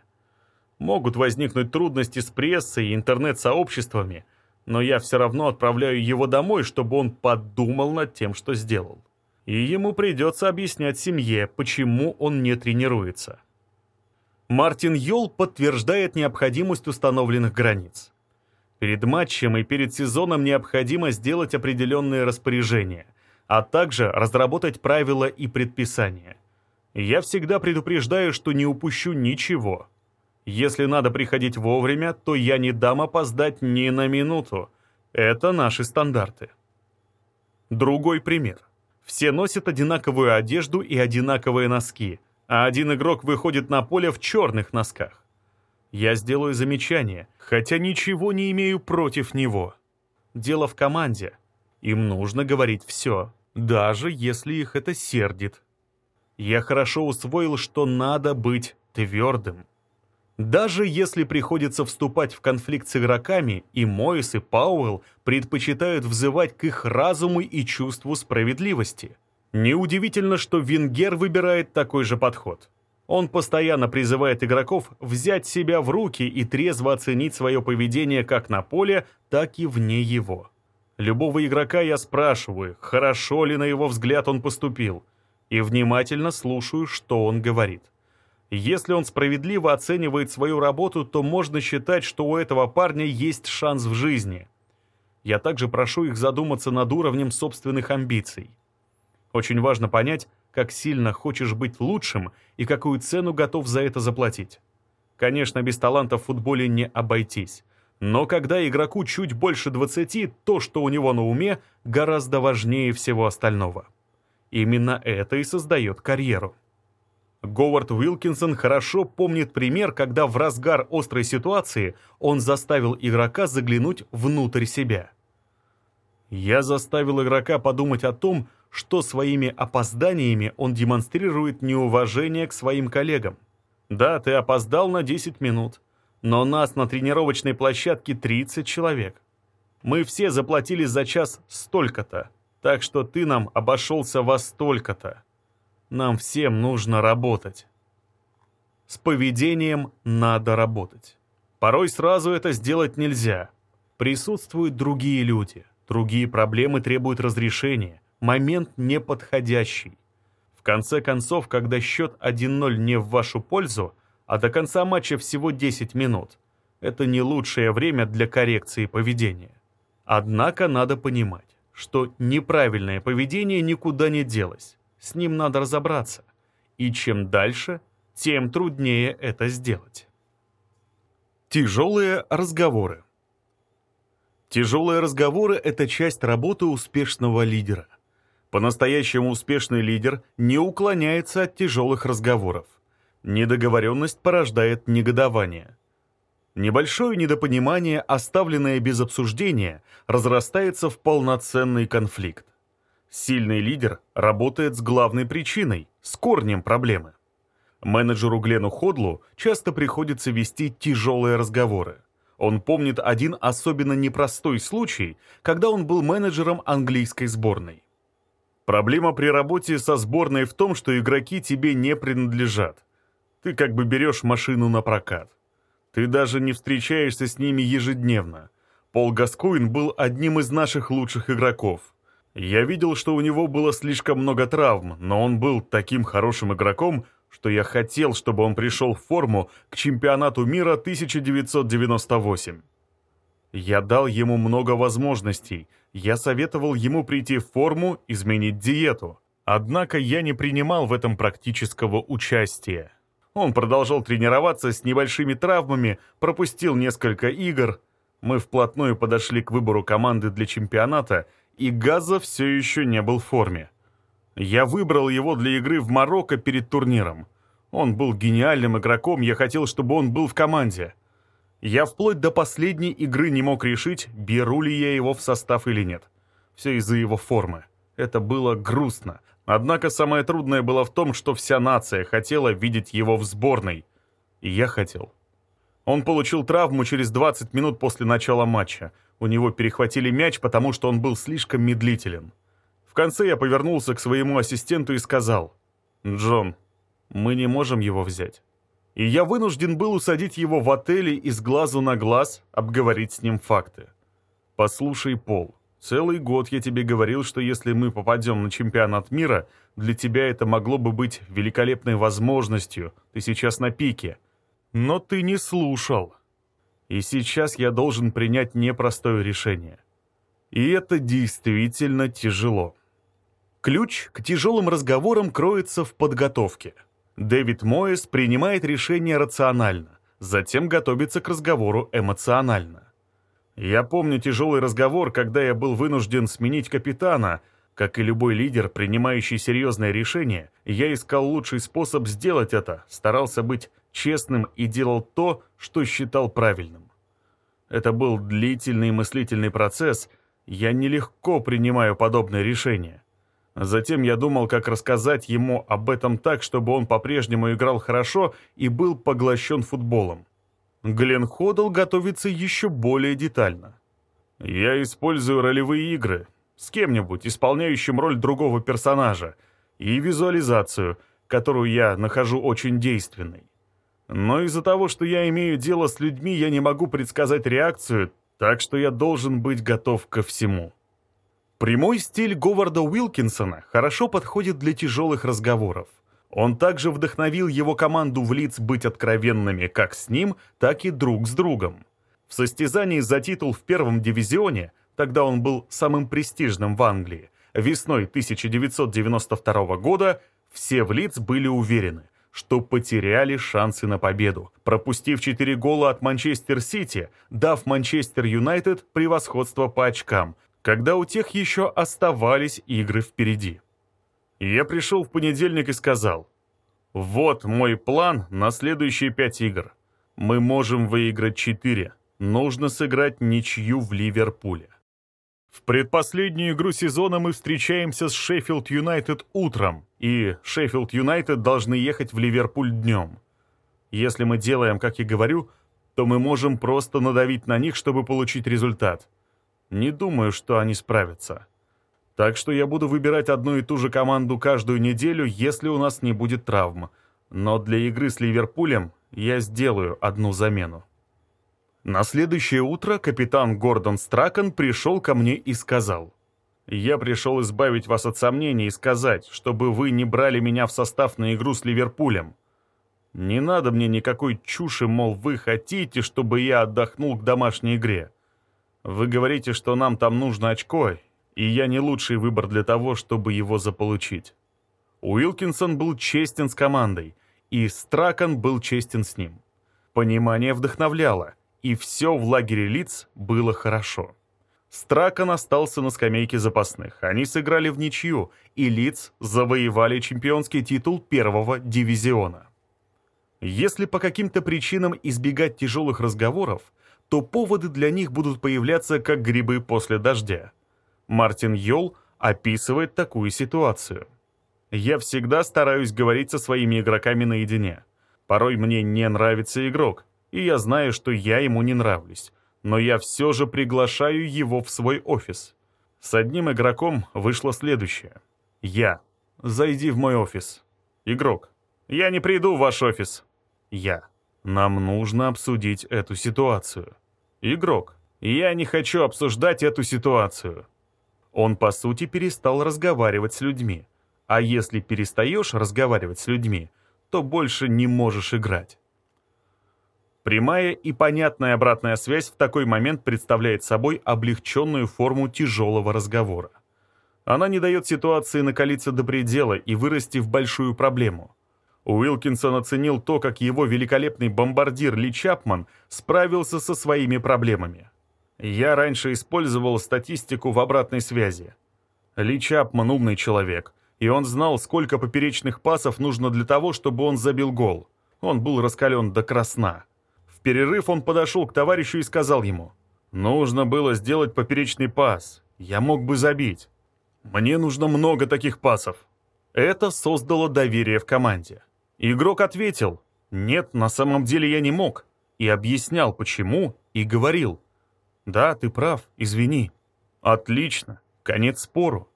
Могут возникнуть трудности с прессой и интернет-сообществами, но я все равно отправляю его домой, чтобы он подумал над тем, что сделал. И ему придется объяснять семье, почему он не тренируется. Мартин Йол подтверждает необходимость установленных границ. Перед матчем и перед сезоном необходимо сделать определенные распоряжения, а также разработать правила и предписания. Я всегда предупреждаю, что не упущу ничего. Если надо приходить вовремя, то я не дам опоздать ни на минуту. Это наши стандарты. Другой пример. Все носят одинаковую одежду и одинаковые носки, а один игрок выходит на поле в черных носках. Я сделаю замечание, хотя ничего не имею против него. Дело в команде. Им нужно говорить все, даже если их это сердит. Я хорошо усвоил, что надо быть твердым. Даже если приходится вступать в конфликт с игроками, и Мойс, и Пауэлл предпочитают взывать к их разуму и чувству справедливости. Неудивительно, что Венгер выбирает такой же подход. Он постоянно призывает игроков взять себя в руки и трезво оценить свое поведение как на поле, так и вне его. Любого игрока я спрашиваю, хорошо ли на его взгляд он поступил, и внимательно слушаю, что он говорит. Если он справедливо оценивает свою работу, то можно считать, что у этого парня есть шанс в жизни. Я также прошу их задуматься над уровнем собственных амбиций. Очень важно понять, как сильно хочешь быть лучшим и какую цену готов за это заплатить. Конечно, без таланта в футболе не обойтись. Но когда игроку чуть больше 20, то, что у него на уме, гораздо важнее всего остального. Именно это и создает карьеру. Говард Уилкинсон хорошо помнит пример, когда в разгар острой ситуации он заставил игрока заглянуть внутрь себя. «Я заставил игрока подумать о том, что своими опозданиями он демонстрирует неуважение к своим коллегам. Да, ты опоздал на 10 минут, но нас на тренировочной площадке 30 человек. Мы все заплатили за час столько-то, так что ты нам обошелся во столько-то. Нам всем нужно работать. С поведением надо работать. Порой сразу это сделать нельзя. Присутствуют другие люди, другие проблемы требуют разрешения, момент неподходящий. В конце концов, когда счет 1-0 не в вашу пользу, а до конца матча всего 10 минут, это не лучшее время для коррекции поведения. Однако надо понимать, что неправильное поведение никуда не делось. С ним надо разобраться. И чем дальше, тем труднее это сделать. Тяжелые разговоры. Тяжелые разговоры – это часть работы успешного лидера. По-настоящему успешный лидер не уклоняется от тяжелых разговоров. Недоговоренность порождает негодование. Небольшое недопонимание, оставленное без обсуждения, разрастается в полноценный конфликт. Сильный лидер работает с главной причиной, с корнем проблемы. Менеджеру Глену Ходлу часто приходится вести тяжелые разговоры. Он помнит один особенно непростой случай, когда он был менеджером английской сборной. Проблема при работе со сборной в том, что игроки тебе не принадлежат. Ты как бы берешь машину на прокат. Ты даже не встречаешься с ними ежедневно. Пол Гаскуин был одним из наших лучших игроков. Я видел, что у него было слишком много травм, но он был таким хорошим игроком, что я хотел, чтобы он пришел в форму к чемпионату мира 1998. Я дал ему много возможностей. Я советовал ему прийти в форму, изменить диету. Однако я не принимал в этом практического участия. Он продолжал тренироваться с небольшими травмами, пропустил несколько игр. Мы вплотную подошли к выбору команды для чемпионата — и Газа все еще не был в форме. Я выбрал его для игры в Марокко перед турниром. Он был гениальным игроком, я хотел, чтобы он был в команде. Я вплоть до последней игры не мог решить, беру ли я его в состав или нет. Все из-за его формы. Это было грустно. Однако самое трудное было в том, что вся нация хотела видеть его в сборной. И я хотел. Он получил травму через 20 минут после начала матча. У него перехватили мяч, потому что он был слишком медлителен. В конце я повернулся к своему ассистенту и сказал, «Джон, мы не можем его взять». И я вынужден был усадить его в отеле и с глазу на глаз обговорить с ним факты. «Послушай, Пол, целый год я тебе говорил, что если мы попадем на чемпионат мира, для тебя это могло бы быть великолепной возможностью, ты сейчас на пике. Но ты не слушал. И сейчас я должен принять непростое решение. И это действительно тяжело». Ключ к тяжелым разговорам кроется в подготовке. Дэвид Моэс принимает решение рационально, затем готовится к разговору эмоционально. Я помню тяжелый разговор, когда я был вынужден сменить капитана. Как и любой лидер, принимающий серьезное решение, я искал лучший способ сделать это, старался быть честным и делал то, что считал правильным. Это был длительный мыслительный процесс, я нелегко принимаю подобные решения. Затем я думал, как рассказать ему об этом так, чтобы он по-прежнему играл хорошо и был поглощен футболом. Глен Ходл готовится еще более детально. Я использую ролевые игры с кем-нибудь, исполняющим роль другого персонажа, и визуализацию, которую я нахожу очень действенной. Но из-за того, что я имею дело с людьми, я не могу предсказать реакцию, так что я должен быть готов ко всему. Прямой стиль Говарда Уилкинсона хорошо подходит для тяжелых разговоров. Он также вдохновил его команду в лиц быть откровенными как с ним, так и друг с другом. В состязании за титул в первом дивизионе, тогда он был самым престижным в Англии, весной 1992 года все в лиц были уверены, что потеряли шансы на победу, пропустив 4 гола от Манчестер Сити, дав Манчестер Юнайтед превосходство по очкам, когда у тех еще оставались игры впереди. Я пришел в понедельник и сказал, «Вот мой план на следующие пять игр. Мы можем выиграть четыре. Нужно сыграть ничью в Ливерпуле». В предпоследнюю игру сезона мы встречаемся с Шеффилд Юнайтед утром, и Шеффилд Юнайтед должны ехать в Ливерпуль днем. Если мы делаем, как я говорю, то мы можем просто надавить на них, чтобы получить результат – не думаю, что они справятся. Так что я буду выбирать одну и ту же команду каждую неделю, если у нас не будет травм. Но для игры с Ливерпулем я сделаю одну замену. На следующее утро капитан Гордон Стракон пришел ко мне и сказал, «Я пришел избавить вас от сомнений и сказать, чтобы вы не брали меня в состав на игру с Ливерпулем. Не надо мне никакой чуши, мол, вы хотите, чтобы я отдохнул к домашней игре. Вы говорите, что нам там нужно очко, и я не лучший выбор для того, чтобы его заполучить. Уилкинсон был честен с командой, и Стракон был честен с ним. Понимание вдохновляло, и все в лагере лиц было хорошо. Стракон остался на скамейке запасных. Они сыграли в ничью, и Лиц завоевали чемпионский титул первого дивизиона. Если по каким-то причинам избегать тяжелых разговоров, то поводы для них будут появляться как грибы после дождя. Мартин Йол описывает такую ситуацию. «Я всегда стараюсь говорить со своими игроками наедине. Порой мне не нравится игрок, и я знаю, что я ему не нравлюсь, но я все же приглашаю его в свой офис. С одним игроком вышло следующее. Я. Зайди в мой офис. Игрок. Я не приду в ваш офис. Я. Нам нужно обсудить эту ситуацию. Игрок, я не хочу обсуждать эту ситуацию. Он, по сути, перестал разговаривать с людьми. А если перестаешь разговаривать с людьми, то больше не можешь играть. Прямая и понятная обратная связь в такой момент представляет собой облегченную форму тяжелого разговора. Она не дает ситуации накалиться до предела и вырасти в большую проблему. Уилкинсон оценил то, как его великолепный бомбардир Ли Чапман справился со своими проблемами. Я раньше использовал статистику в обратной связи. Ли Чапман умный человек, и он знал, сколько поперечных пасов нужно для того, чтобы он забил гол. Он был раскален до красна. Перерыв он подошел к товарищу и сказал ему, «Нужно было сделать поперечный пас. Я мог бы забить. Мне нужно много таких пасов». Это создало доверие в команде. Игрок ответил, «Нет, на самом деле я не мог», и объяснял, почему, и говорил, Да, ты прав, извини. Отлично, конец спору.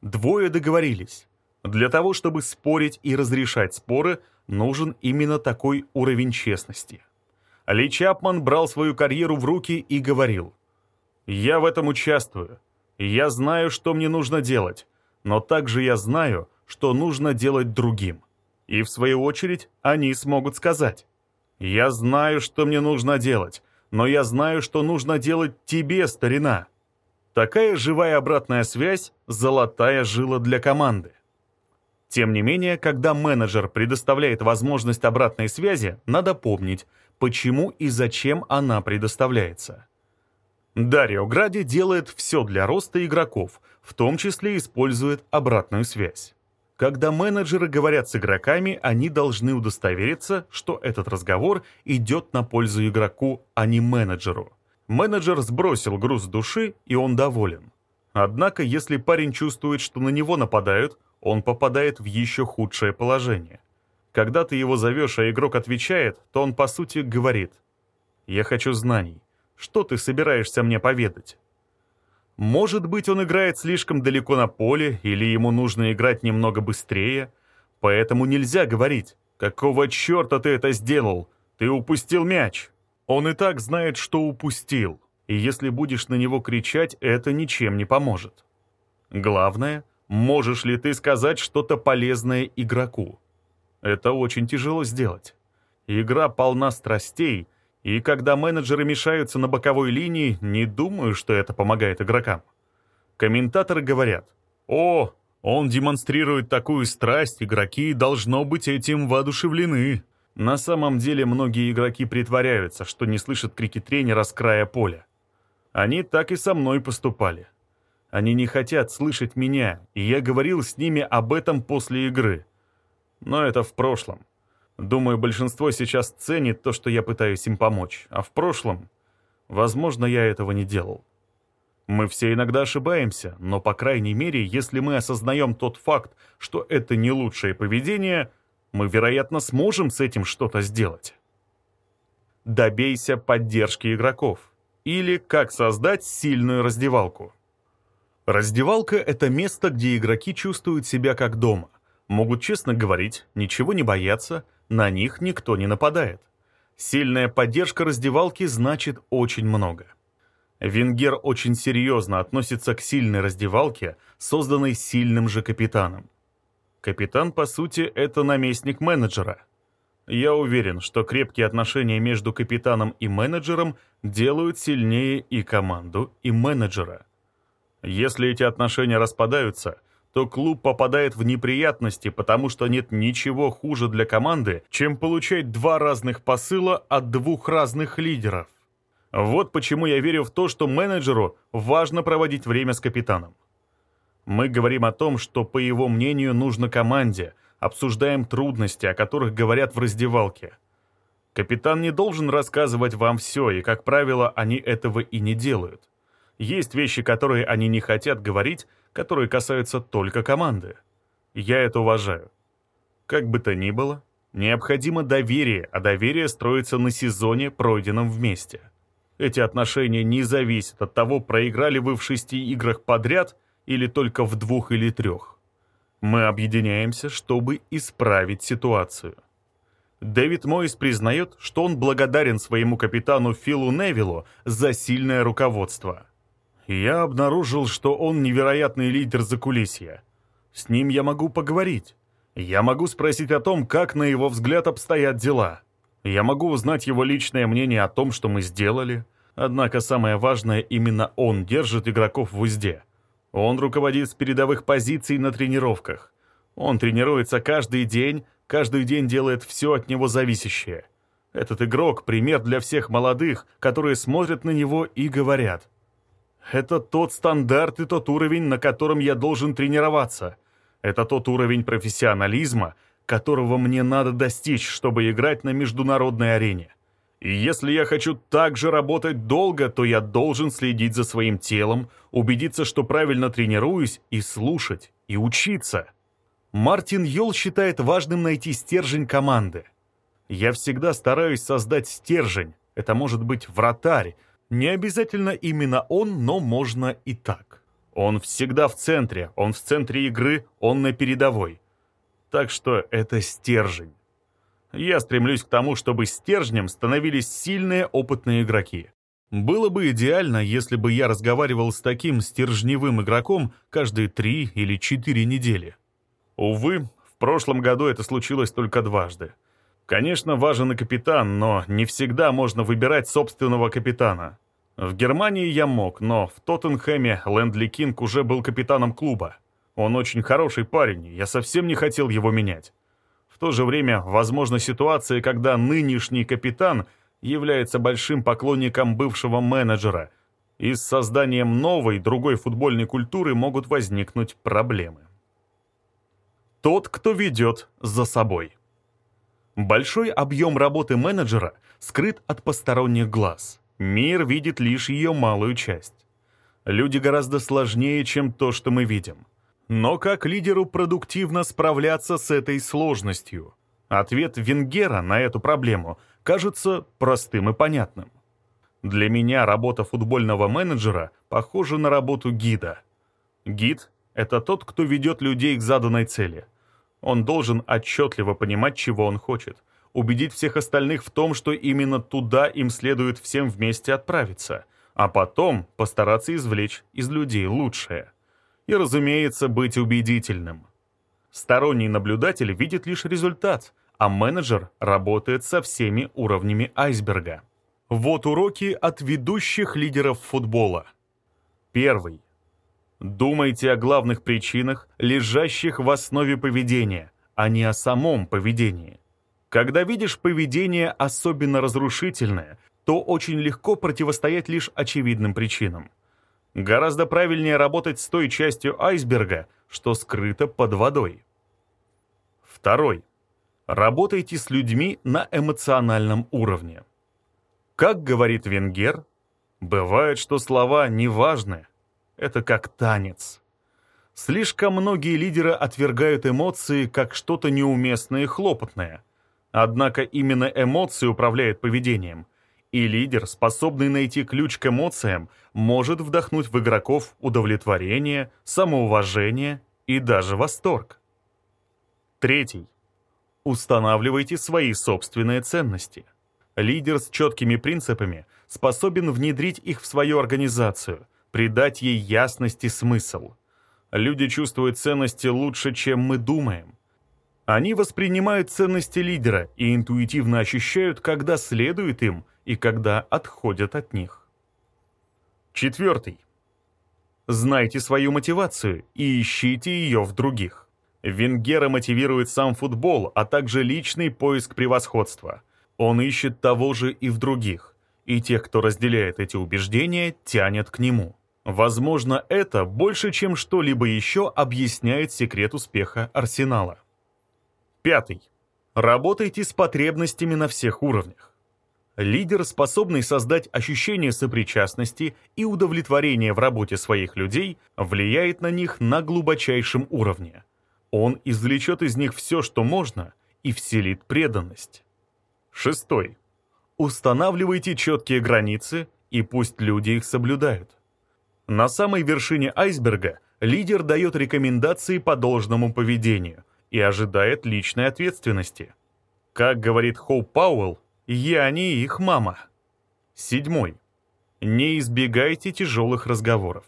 Двое договорились. Для того, чтобы спорить и разрешать споры, нужен именно такой уровень честности. Ли Чапман брал свою карьеру в руки и говорил, «Я в этом участвую. Я знаю, что мне нужно делать, но также я знаю, что нужно делать другим». И в свою очередь они смогут сказать, «Я знаю, что мне нужно делать, но я знаю, что нужно делать тебе, старина». Такая живая обратная связь – золотая жила для команды. Тем не менее, когда менеджер предоставляет возможность обратной связи, надо помнить, почему и зачем она предоставляется. Дарио Гради делает все для роста игроков, в том числе использует обратную связь. Когда менеджеры говорят с игроками, они должны удостовериться, что этот разговор идет на пользу игроку, а не менеджеру. Менеджер сбросил груз души, и он доволен. Однако, если парень чувствует, что на него нападают, он попадает в еще худшее положение. Когда ты его зовешь, а игрок отвечает, то он по сути говорит «Я хочу знаний. Что ты собираешься мне поведать?» Может быть, он играет слишком далеко на поле, или ему нужно играть немного быстрее, поэтому нельзя говорить «Какого черта ты это сделал? Ты упустил мяч!» Он и так знает, что упустил, и если будешь на него кричать, это ничем не поможет. Главное, можешь ли ты сказать что-то полезное игроку. Это очень тяжело сделать. Игра полна страстей, и когда менеджеры мешаются на боковой линии, не думаю, что это помогает игрокам. Комментаторы говорят, «О, он демонстрирует такую страсть, игроки должно быть этим воодушевлены». На самом деле многие игроки притворяются, что не слышат крики тренера с края поля. Они так и со мной поступали. Они не хотят слышать меня, и я говорил с ними об этом после игры. Но это в прошлом. Думаю, большинство сейчас ценит то, что я пытаюсь им помочь, а в прошлом, возможно, я этого не делал. Мы все иногда ошибаемся, но, по крайней мере, если мы осознаем тот факт, что это не лучшее поведение – мы, вероятно, сможем с этим что-то сделать. Добейся поддержки игроков. Или как создать сильную раздевалку. Раздевалка — это место, где игроки чувствуют себя как дома. Могут честно говорить, ничего не боятся, на них никто не нападает. Сильная поддержка раздевалки значит очень много. Венгер очень серьезно относится к сильной раздевалке, созданной сильным же капитаном. Капитан, по сути, это наместник менеджера. Я уверен, что крепкие отношения между капитаном и менеджером делают сильнее и команду, и менеджера. Если эти отношения распадаются, то клуб попадает в неприятности, потому что нет ничего хуже для команды, чем получать два разных посыла от двух разных лидеров. Вот почему я верю в то, что менеджеру важно проводить время с капитаном. Мы говорим о том, что, по его мнению, нужно команде, обсуждаем трудности, о которых говорят в раздевалке. Капитан не должен рассказывать вам все, и, как правило, они этого и не делают. Есть вещи, которые они не хотят говорить, которые касаются только команды. Я это уважаю. Как бы то ни было, необходимо доверие, а доверие строится на сезоне, пройденном вместе. Эти отношения не зависят от того, проиграли вы в шести играх подряд или только в двух или трех. Мы объединяемся, чтобы исправить ситуацию. Дэвид Мойс признает, что он благодарен своему капитану Филу Невиллу за сильное руководство. Я обнаружил, что он невероятный лидер закулисья. С ним я могу поговорить. Я могу спросить о том, как, на его взгляд, обстоят дела. Я могу узнать его личное мнение о том, что мы сделали. Однако самое важное, именно он держит игроков в узде. Он руководит с передовых позиций на тренировках. Он тренируется каждый день, каждый день делает все от него зависящее. Этот игрок — пример для всех молодых, которые смотрят на него и говорят. «Это тот стандарт и тот уровень, на котором я должен тренироваться. Это тот уровень профессионализма, которого мне надо достичь, чтобы играть на международной арене. И если я хочу так же работать долго, то я должен следить за своим телом, убедиться, что правильно тренируюсь, и слушать, и учиться. Мартин Йол считает важным найти стержень команды. Я всегда стараюсь создать стержень. Это может быть вратарь, Не обязательно именно он, но можно и так. Он всегда в центре, он в центре игры, он на передовой. Так что это стержень. Я стремлюсь к тому, чтобы стержнем становились сильные опытные игроки. Было бы идеально, если бы я разговаривал с таким стержневым игроком каждые три или четыре недели. Увы, в прошлом году это случилось только дважды. Конечно, важен и капитан, но не всегда можно выбирать собственного капитана. В Германии я мог, но в Тоттенхэме Лэндли Кинг уже был капитаном клуба. Он очень хороший парень, я совсем не хотел его менять. В то же время, возможна ситуация, когда нынешний капитан – является большим поклонником бывшего менеджера, и с созданием новой, другой футбольной культуры могут возникнуть проблемы. Тот, кто ведет за собой. Большой объем работы менеджера скрыт от посторонних глаз. Мир видит лишь ее малую часть. Люди гораздо сложнее, чем то, что мы видим. Но как лидеру продуктивно справляться с этой сложностью? Ответ Венгера на эту проблему – кажется простым и понятным. Для меня работа футбольного менеджера похожа на работу гида. Гид — это тот, кто ведет людей к заданной цели. Он должен отчетливо понимать, чего он хочет, убедить всех остальных в том, что именно туда им следует всем вместе отправиться, а потом постараться извлечь из людей лучшее. И, разумеется, быть убедительным. Сторонний наблюдатель видит лишь результат — а менеджер работает со всеми уровнями айсберга. Вот уроки от ведущих лидеров футбола. Первый. Думайте о главных причинах, лежащих в основе поведения, а не о самом поведении. Когда видишь поведение особенно разрушительное, то очень легко противостоять лишь очевидным причинам. Гораздо правильнее работать с той частью айсберга, что скрыто под водой. Второй. Работайте с людьми на эмоциональном уровне. Как говорит Венгер, бывает, что слова не важны. Это как танец. Слишком многие лидеры отвергают эмоции как что-то неуместное и хлопотное. Однако именно эмоции управляют поведением. И лидер, способный найти ключ к эмоциям, может вдохнуть в игроков удовлетворение, самоуважение и даже восторг. Третий. Устанавливайте свои собственные ценности. Лидер с четкими принципами способен внедрить их в свою организацию, придать ей ясность и смысл. Люди чувствуют ценности лучше, чем мы думаем. Они воспринимают ценности лидера и интуитивно ощущают, когда следуют им и когда отходят от них. Четвертый. Знайте свою мотивацию и ищите ее в других. Венгера мотивирует сам футбол, а также личный поиск превосходства. Он ищет того же и в других, и тех, кто разделяет эти убеждения, тянет к нему. Возможно, это больше, чем что-либо еще объясняет секрет успеха Арсенала. Пятый. Работайте с потребностями на всех уровнях. Лидер, способный создать ощущение сопричастности и удовлетворения в работе своих людей, влияет на них на глубочайшем уровне – он извлечет из них все, что можно, и вселит преданность. Шестой. Устанавливайте четкие границы, и пусть люди их соблюдают. На самой вершине айсберга лидер дает рекомендации по должному поведению и ожидает личной ответственности. Как говорит Хоуп Пауэлл, «Я не их мама». Седьмой. Не избегайте тяжелых разговоров.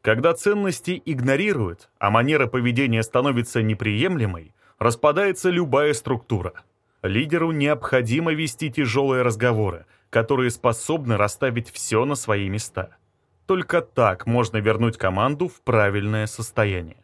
Когда ценности игнорируют, а манера поведения становится неприемлемой, распадается любая структура. Лидеру необходимо вести тяжелые разговоры, которые способны расставить все на свои места. Только так можно вернуть команду в правильное состояние.